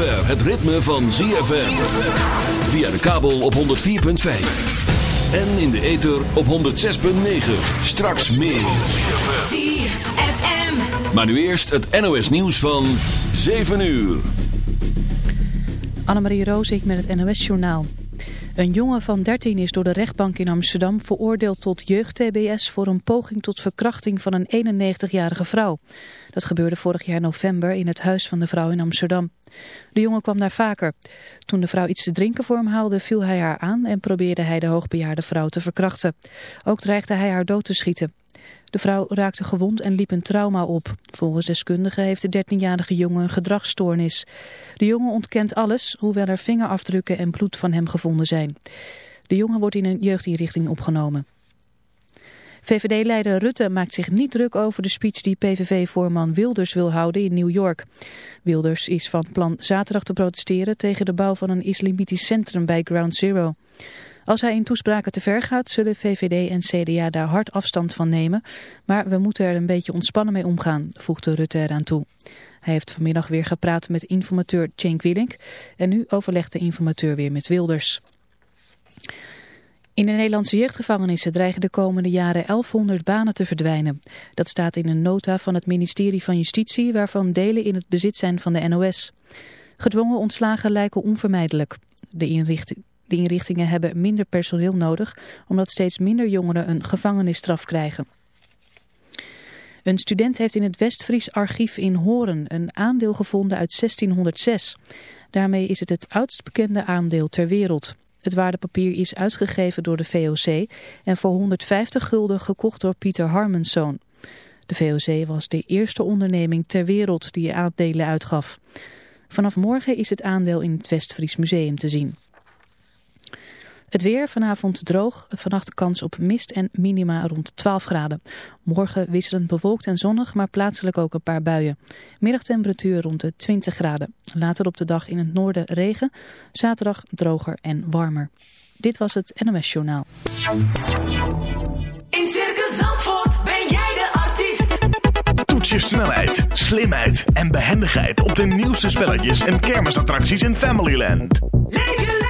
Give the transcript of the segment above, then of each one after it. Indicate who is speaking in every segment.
Speaker 1: zover het ritme van ZFM. Via de kabel op 104.5. En in de ether op 106.9. Straks meer.
Speaker 2: ZFM.
Speaker 1: Maar nu eerst het NOS nieuws van 7 uur.
Speaker 3: Annemarie Rozink met het NOS-journaal. Een jongen van 13 is door de rechtbank in Amsterdam veroordeeld tot jeugd-TBS voor een poging tot verkrachting van een 91-jarige vrouw. Dat gebeurde vorig jaar november in het huis van de vrouw in Amsterdam. De jongen kwam daar vaker. Toen de vrouw iets te drinken voor hem haalde, viel hij haar aan en probeerde hij de hoogbejaarde vrouw te verkrachten. Ook dreigde hij haar dood te schieten. De vrouw raakte gewond en liep een trauma op. Volgens deskundigen heeft de 13-jarige jongen een gedragsstoornis. De jongen ontkent alles, hoewel er vingerafdrukken en bloed van hem gevonden zijn. De jongen wordt in een jeugdinrichting opgenomen. VVD-leider Rutte maakt zich niet druk over de speech die PVV-voorman Wilders wil houden in New York. Wilders is van plan zaterdag te protesteren tegen de bouw van een islamitisch centrum bij Ground Zero. Als hij in toespraken te ver gaat, zullen VVD en CDA daar hard afstand van nemen. Maar we moeten er een beetje ontspannen mee omgaan, voegde Rutte eraan toe. Hij heeft vanmiddag weer gepraat met informateur Cenk Willink en nu overlegt de informateur weer met Wilders. In de Nederlandse jeugdgevangenissen dreigen de komende jaren 1100 banen te verdwijnen. Dat staat in een nota van het ministerie van Justitie waarvan delen in het bezit zijn van de NOS. Gedwongen ontslagen lijken onvermijdelijk. De, inrichting, de inrichtingen hebben minder personeel nodig omdat steeds minder jongeren een gevangenisstraf krijgen. Een student heeft in het Westfries archief in Horen een aandeel gevonden uit 1606. Daarmee is het het oudst bekende aandeel ter wereld. Het waardepapier is uitgegeven door de VOC en voor 150 gulden gekocht door Pieter Harmenszoon. De VOC was de eerste onderneming ter wereld die aandelen uitgaf. Vanaf morgen is het aandeel in het Westfries Museum te zien. Het weer vanavond droog, vannacht kans op mist en minima rond 12 graden. Morgen wisselend bewolkt en zonnig, maar plaatselijk ook een paar buien. Middagtemperatuur rond de 20 graden. Later op de dag in het noorden regen, zaterdag droger en warmer. Dit was het NOS Journaal.
Speaker 2: In Circus Zandvoort ben jij de artiest.
Speaker 4: Toets je snelheid, slimheid en behendigheid op de nieuwste spelletjes en kermisattracties in Familyland.
Speaker 2: Leef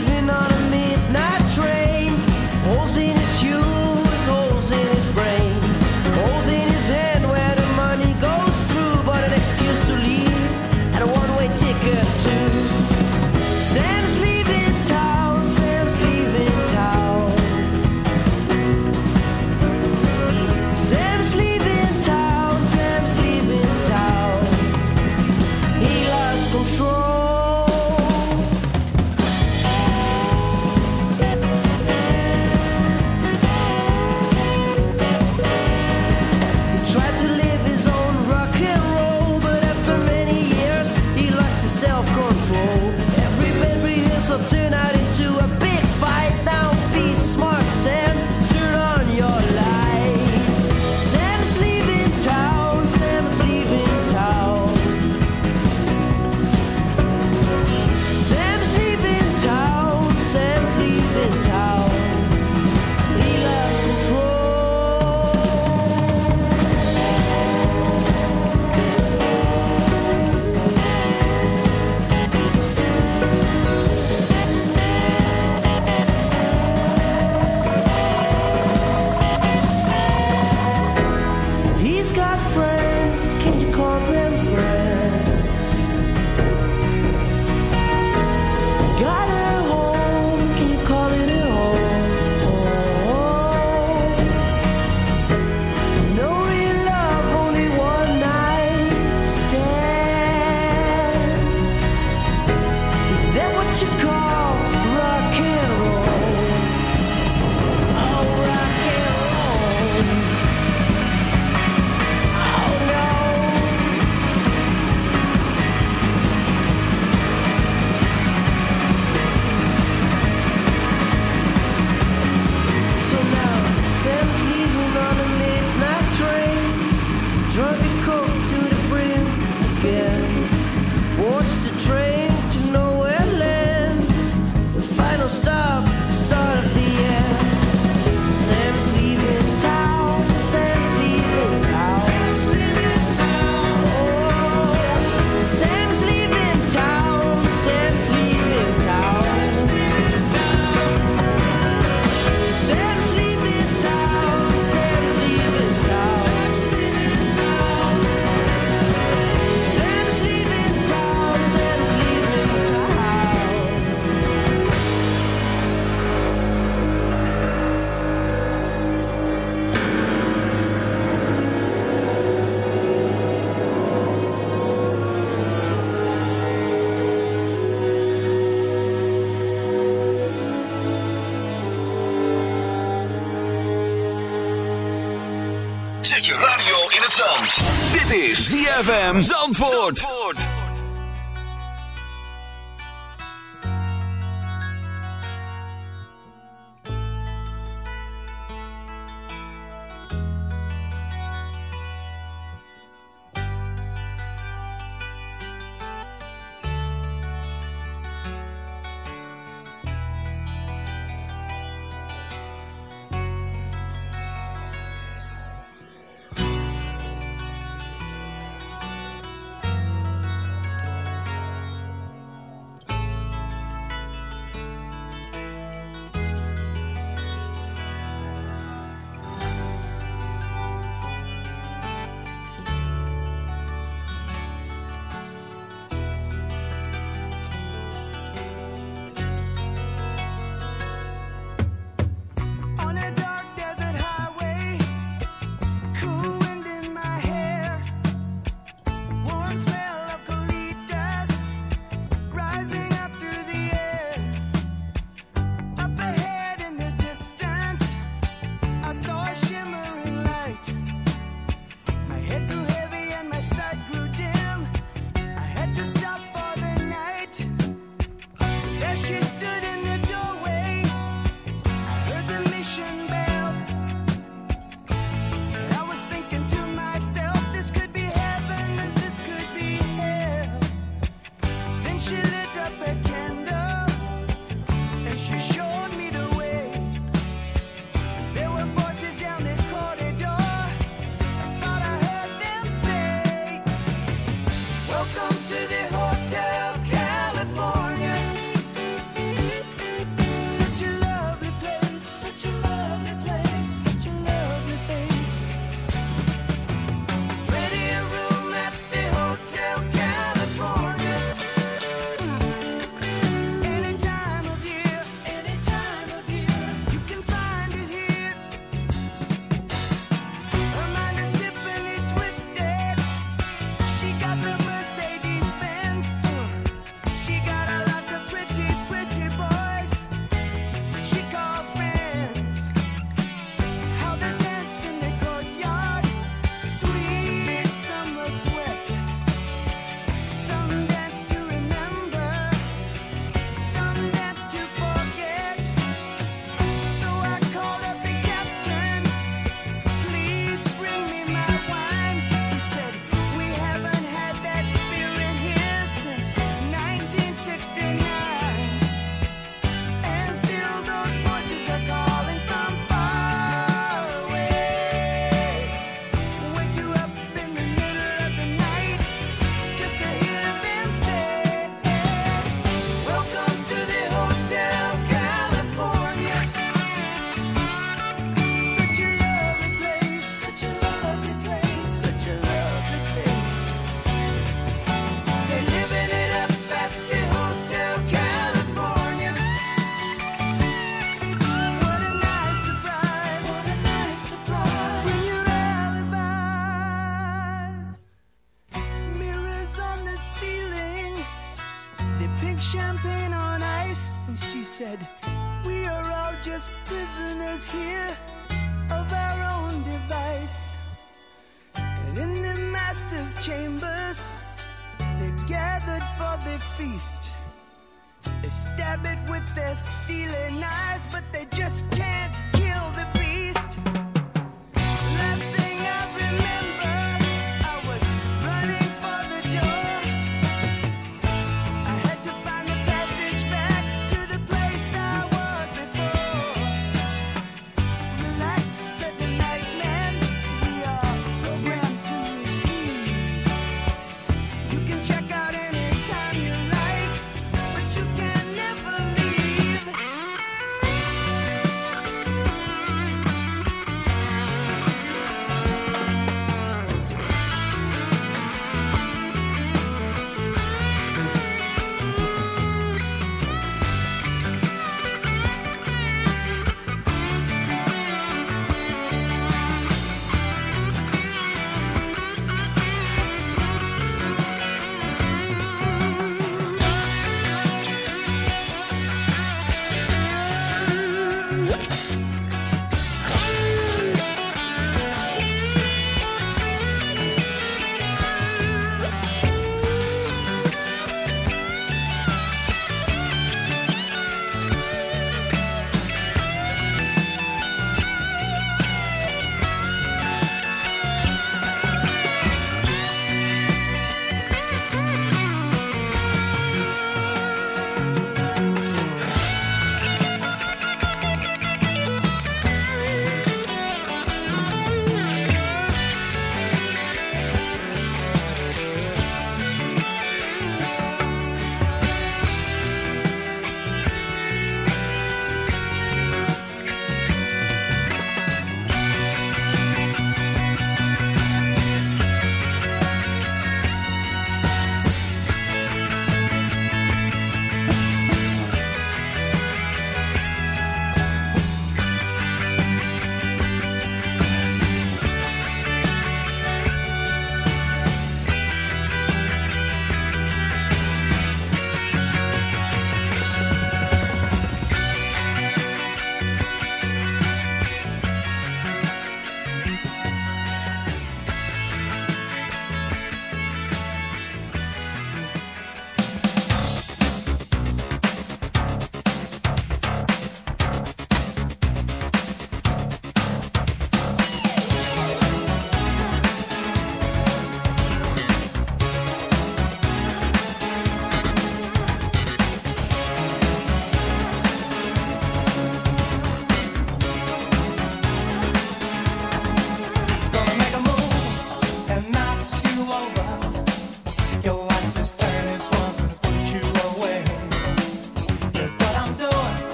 Speaker 5: ZFM Zandvoort.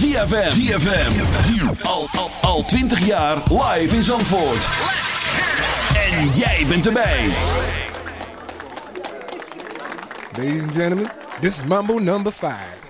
Speaker 5: ZFM. ZFM. Al, al, al 20 jaar live in Zandvoort. En jij bent erbij.
Speaker 6: Ladies and gentlemen, this is Mambo number 5.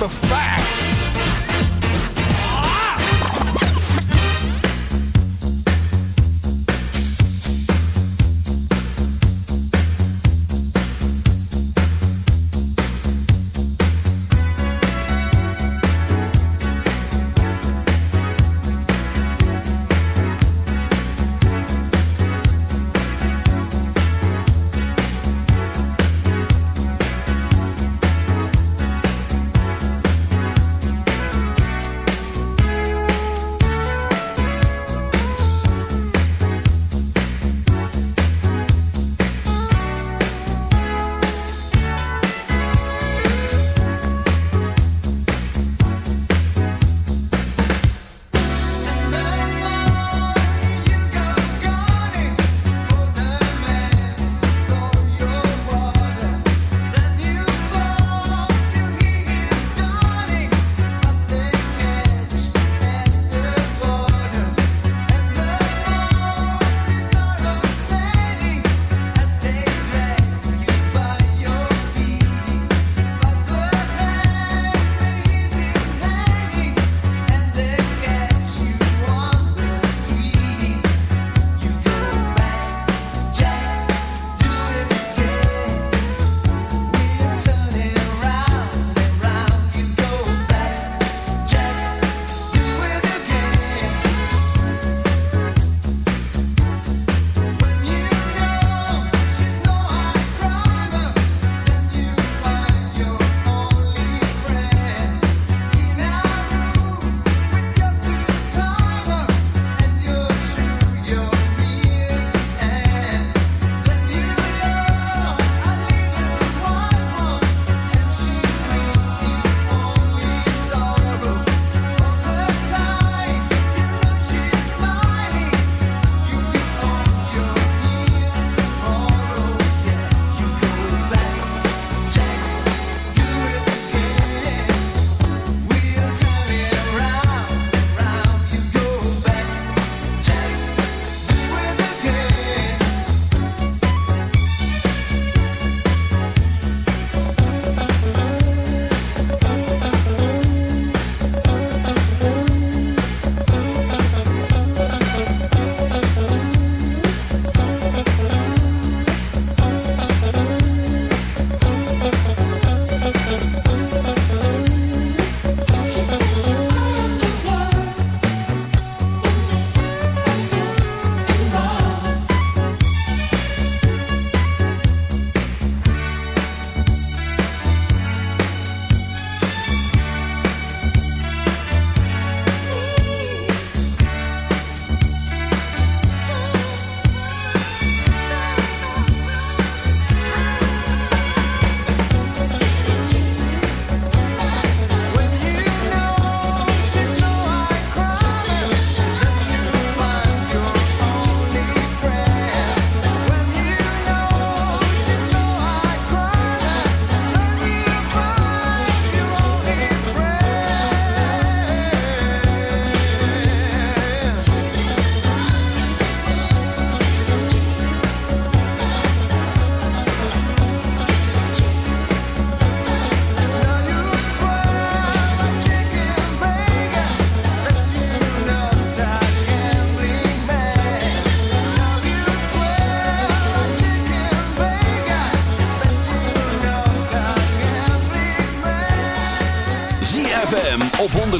Speaker 6: Mambo number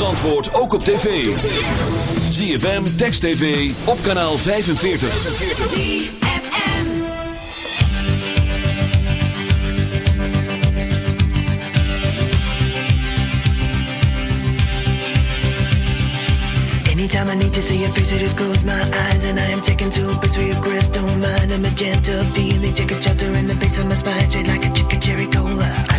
Speaker 7: Antwoord ook op tv. ZFM, Text TV, op kanaal 45.
Speaker 1: ZFM
Speaker 8: Anytime I need to see a picture, just close my eyes And I am taken to a picture of crystal mind A magenta feeling, take a chapter in the face of my spine Straight like a chicken cherry cola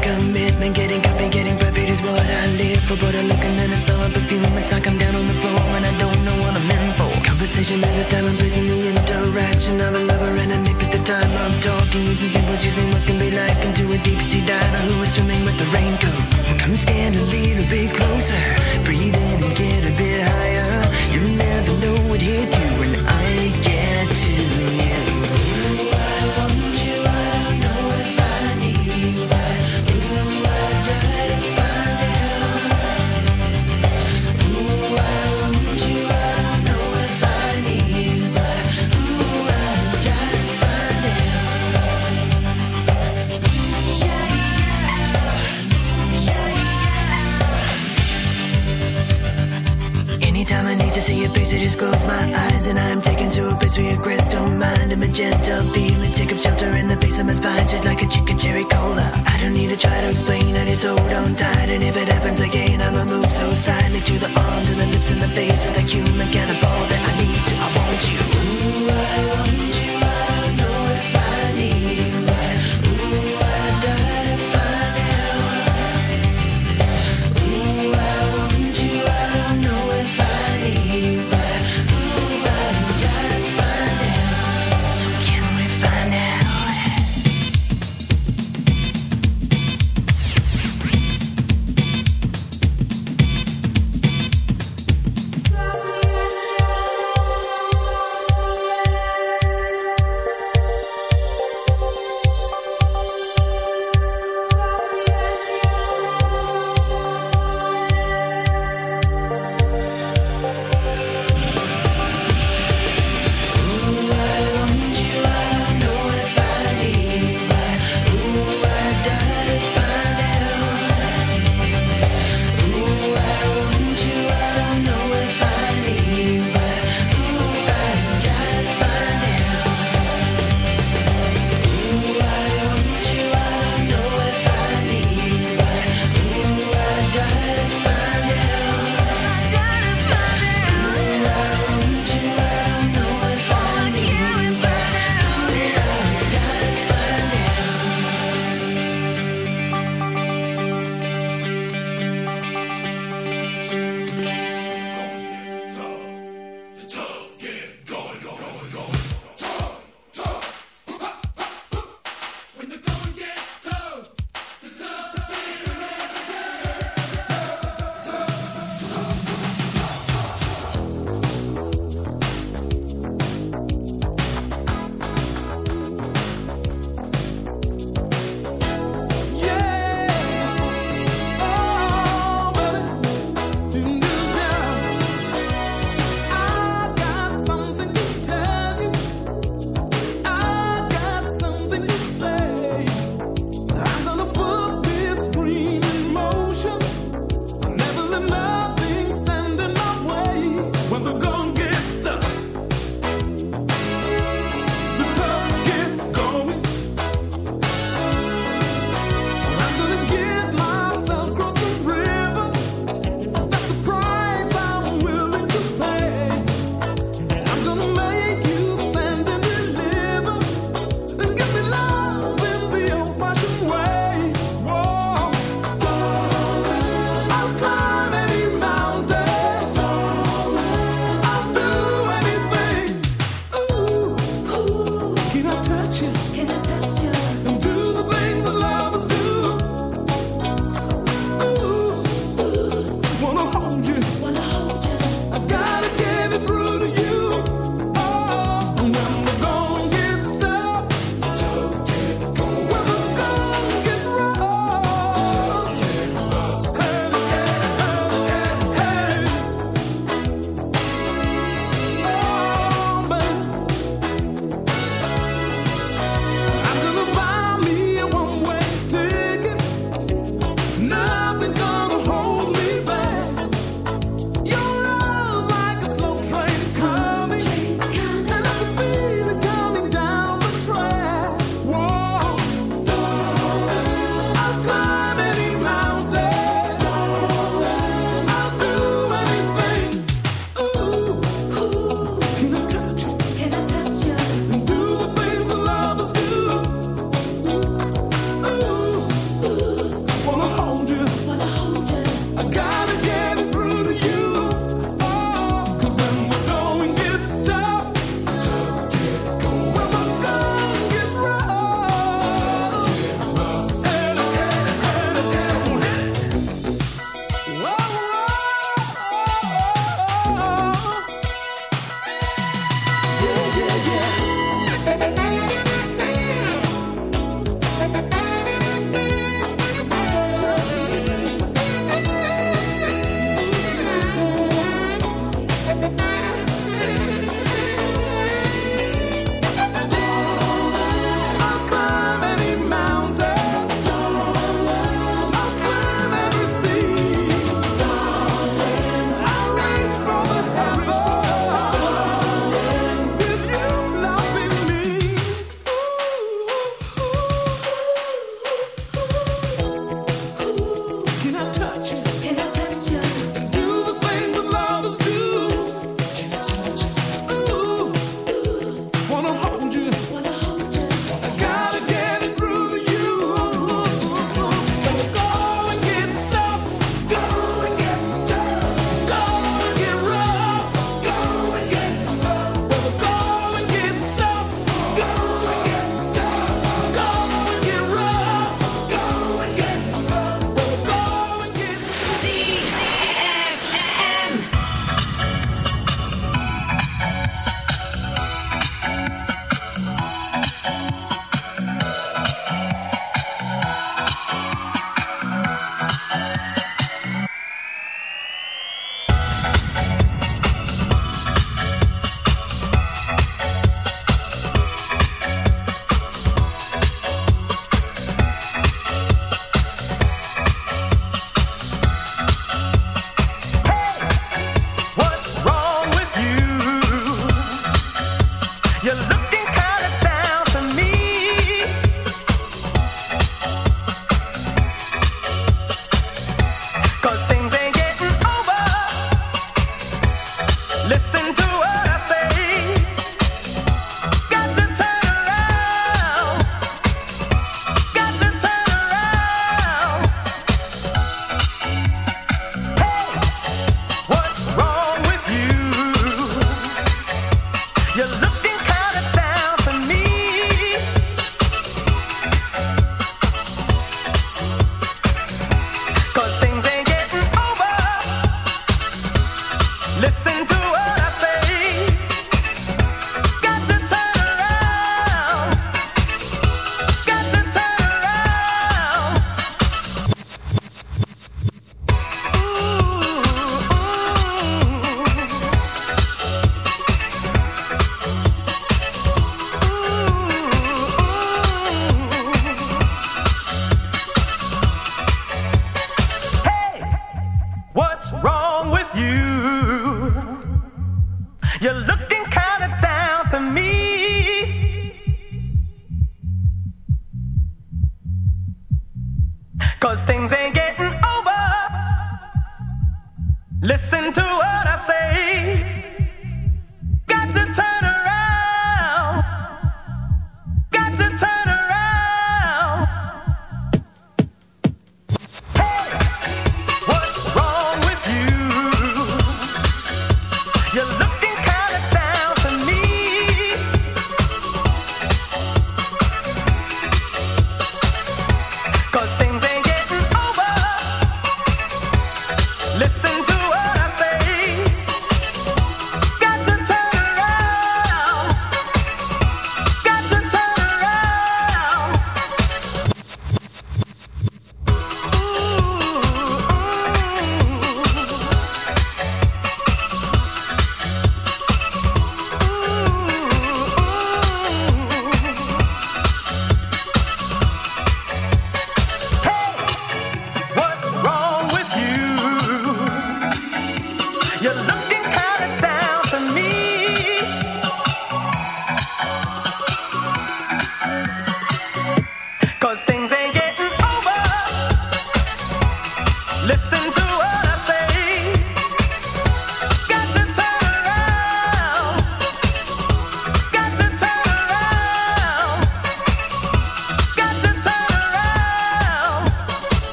Speaker 8: commitment Getting coffee, getting perfect is what I live for. But I look and then I smell a perfume It's like I'm down on the floor and I don't know what I'm in for. Conversation is a time and place in the interaction of a lover and a nick at the time I'm talking. Using symbols, using what can be like Into a deep sea diver who is swimming with the raincoat. Come stand a little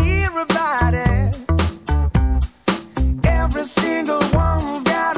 Speaker 9: everybody. Every single one's got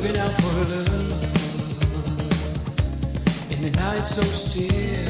Speaker 10: Looking out for love in the night so still.